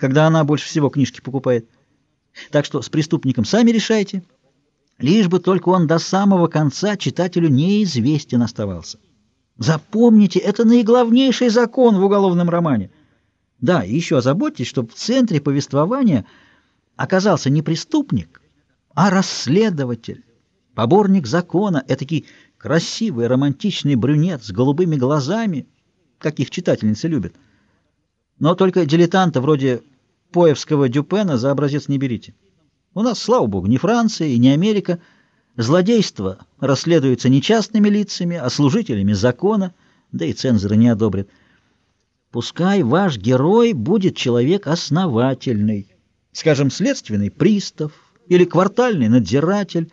когда она больше всего книжки покупает. Так что с преступником сами решайте, лишь бы только он до самого конца читателю неизвестен оставался. Запомните, это наиглавнейший закон в уголовном романе. Да, и еще озаботьтесь, чтобы в центре повествования оказался не преступник, а расследователь, поборник закона, этакий красивый романтичный брюнет с голубыми глазами, каких читательницы любят. Но только дилетанта вроде Поевского Дюпена за образец не берите. У нас, слава богу, не Франция и не Америка. Злодейство расследуется не частными лицами, а служителями закона, да и цензоры не одобрят. Пускай ваш герой будет человек основательный, скажем, следственный пристав или квартальный надзиратель.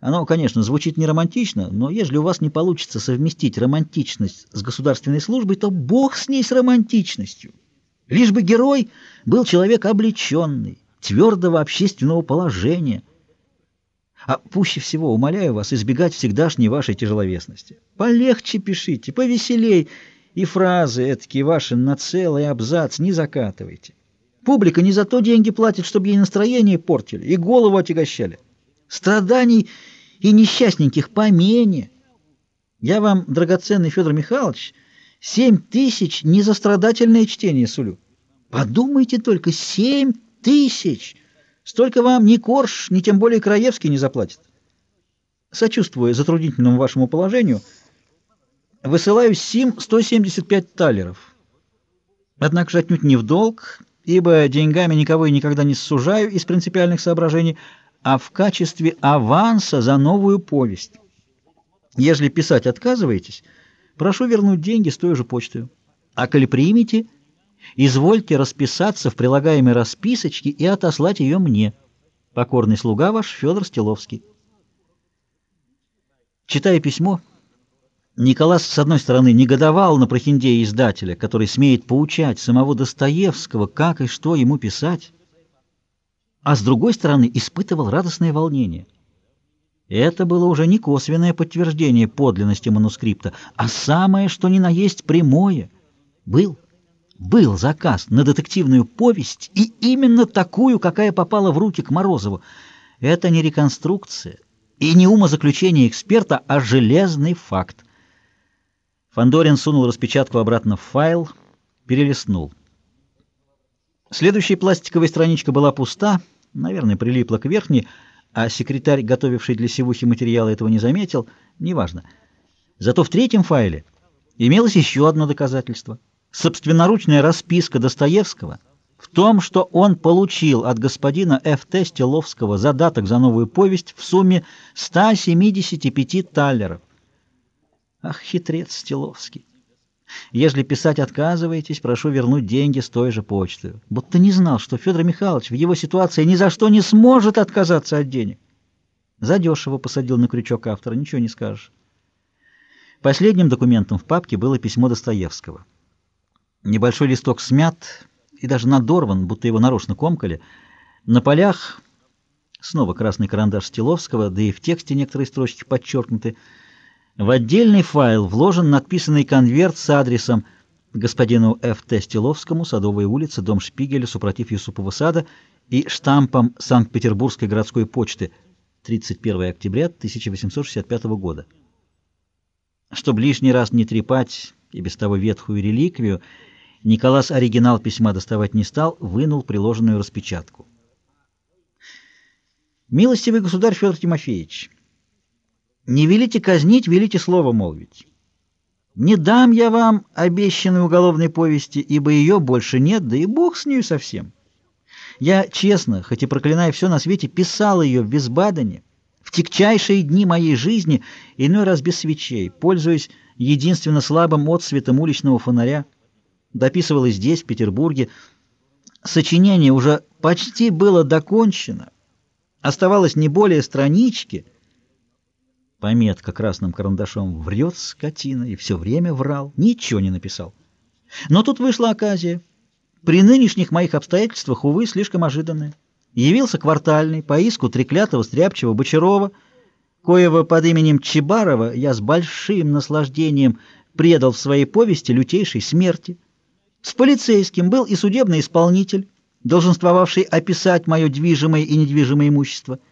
Оно, конечно, звучит не романтично, но если у вас не получится совместить романтичность с государственной службой, то бог с ней с романтичностью. Лишь бы герой был человек облеченный, твердого общественного положения. А пуще всего, умоляю вас, избегать всегдашней вашей тяжеловесности. Полегче пишите, повеселей, и фразы эткие ваши на целый абзац не закатывайте. Публика не за то деньги платит, чтобы ей настроение портили и голову отягощали. Страданий и несчастненьких помене. Я вам, драгоценный Федор Михайлович, семь тысяч незастрадательное чтение сулю. Подумайте только, семь тысяч! Столько вам ни Корж, ни тем более Краевский не заплатит. Сочувствуя затруднительному вашему положению, высылаю СИМ 175 талеров. Однако же отнюдь не в долг, ибо деньгами никого и никогда не сужаю из принципиальных соображений, а в качестве аванса за новую повесть. Если писать отказываетесь, прошу вернуть деньги с той же почтой. А коли примете – Извольте расписаться в прилагаемой расписочке и отослать ее мне. Покорный слуга ваш Федор Стиловский. Читая письмо, Николас, с одной стороны, негодовал на прохиндея издателя, который смеет поучать самого Достоевского, как и что ему писать, а с другой стороны, испытывал радостное волнение. Это было уже не косвенное подтверждение подлинности манускрипта, а самое, что ни на есть прямое. Был был заказ на детективную повесть, и именно такую, какая попала в руки к Морозову. Это не реконструкция и не умозаключение эксперта, а железный факт. Фандорин сунул распечатку обратно в файл, перелистнул. Следующая пластиковая страничка была пуста, наверное, прилипла к верхней, а секретарь, готовивший для севухи материалы, этого не заметил, неважно. Зато в третьем файле имелось еще одно доказательство — собственноручная расписка Достоевского в том, что он получил от господина Ф.Т. Стеловского задаток за новую повесть в сумме 175 таллеров. Ах, хитрец Стеловский! Если писать отказываетесь, прошу вернуть деньги с той же почтой. Будто не знал, что Федор Михайлович в его ситуации ни за что не сможет отказаться от денег. Задешево посадил на крючок автора, ничего не скажешь. Последним документом в папке было письмо Достоевского. Небольшой листок смят и даже надорван, будто его нарочно комкали. На полях снова красный карандаш Стиловского, да и в тексте некоторые строчки подчеркнуты. В отдельный файл вложен надписанный конверт с адресом господину Ф.Т. Стиловскому, Садовая улица, дом Шпигеля, супротив Юсупова сада и штампом Санкт-Петербургской городской почты 31 октября 1865 года. Чтобы лишний раз не трепать и без того ветхую реликвию, Николас оригинал письма доставать не стал, вынул приложенную распечатку. «Милостивый государь Федор Тимофеевич, не велите казнить, велите слово молвить. Не дам я вам обещанной уголовной повести, ибо ее больше нет, да и бог с нею совсем. Я честно, хоть и проклиная все на свете, писал ее в Висбадене, в тягчайшие дни моей жизни, иной раз без свечей, пользуясь единственно слабым отсветом уличного фонаря, дописывал и здесь, в Петербурге. Сочинение уже почти было докончено. Оставалось не более странички. Пометка красным карандашом «Врет скотина» и все время врал, ничего не написал. Но тут вышла оказия. При нынешних моих обстоятельствах, увы, слишком ожиданная. Явился квартальный по иску треклятого стряпчего Бочарова, коего под именем Чебарова я с большим наслаждением предал в своей повести лютейшей смерти. С полицейским был и судебный исполнитель, долженствовавший описать мое движимое и недвижимое имущество —